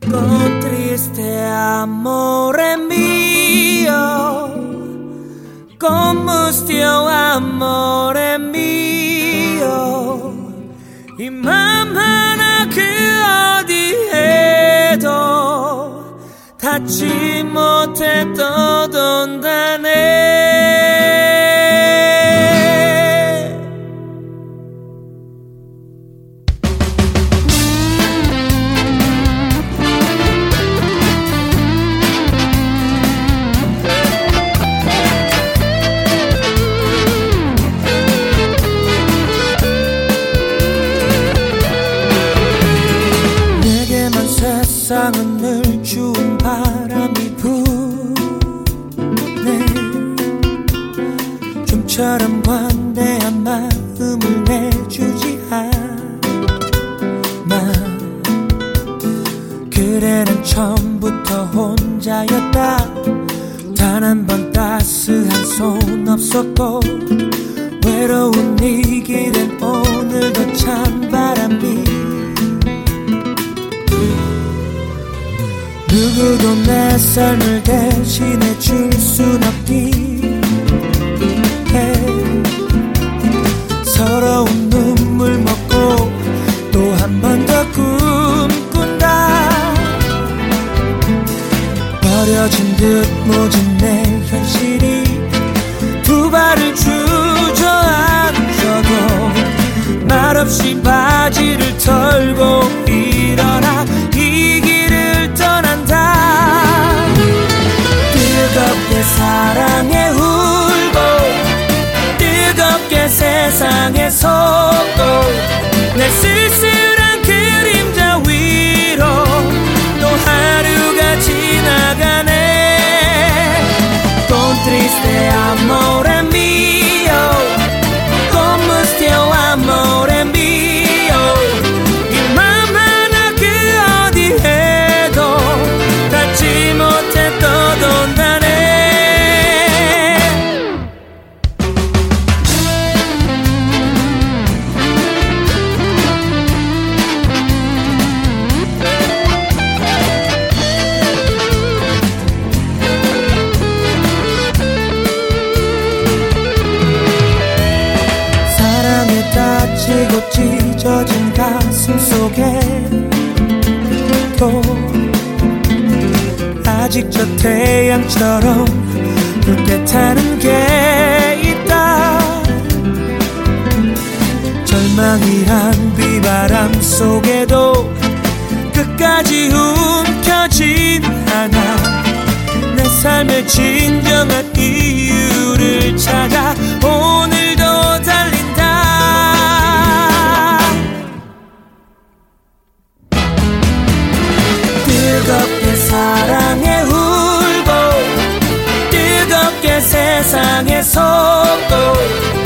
Con triste amore mio, combustió amore mio, 이 맘 하나 그 어디에도 닿지 못해 떠돈다 세상은 늘 추운 바람이 부네. 좀처럼 관대한 마음을 내주지 않아. 그래 난 처음부터 혼자였다. 단 한 번 따스한 손 없었고 외로운 이 길엔 오늘도 찬 누구도 내 삶을 대신해 줄 순 없기에 서러운 눈물 먹고 또 한 번 더 꿈꾼다. 버려진 듯 모진 내 세상에 속 찢어진 가슴 속에 또 아직 저 태양처럼 붉게 타는 게 있다. 절망이란 비바람 속에도 끝까지 움켜진 하나. 내 삶의 진정한 이유를 찾아 세상에 속고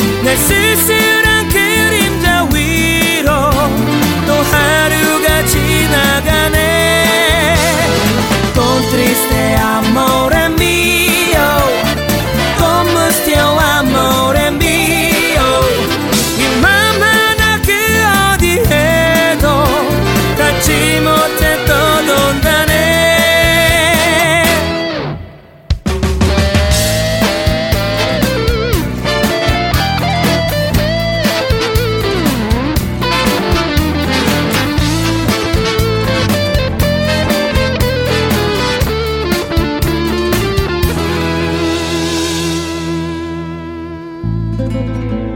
Música